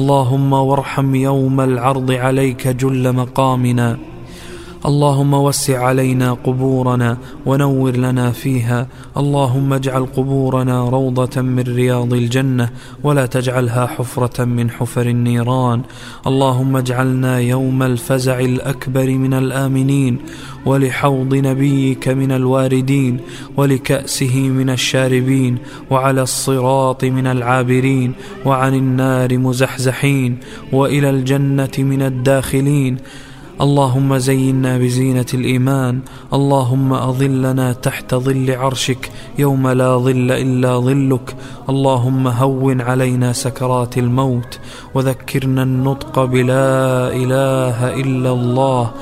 اللهم وارحم يوم العرض عليك جل مقامنا. اللهم وسع علينا قبورنا ونور لنا فيها. اللهم اجعل قبورنا روضة من رياض الجنة ولا تجعلها حفرة من حفر النيران. اللهم اجعلنا يوم الفزع الأكبر من الآمنين ولحوض نبيك من الواردين ولكأسه من الشاربين وعلى الصراط من العابرين وعن النار مزحزحين وإلى الجنة من الداخلين. اللهم زينا بزينة الإيمان. اللهم أظلنا تحت ظل عرشك يوم لا ظل إلا ظلك. اللهم هون علينا سكرات الموت. وذكرنا النطق بلا إله إلا الله.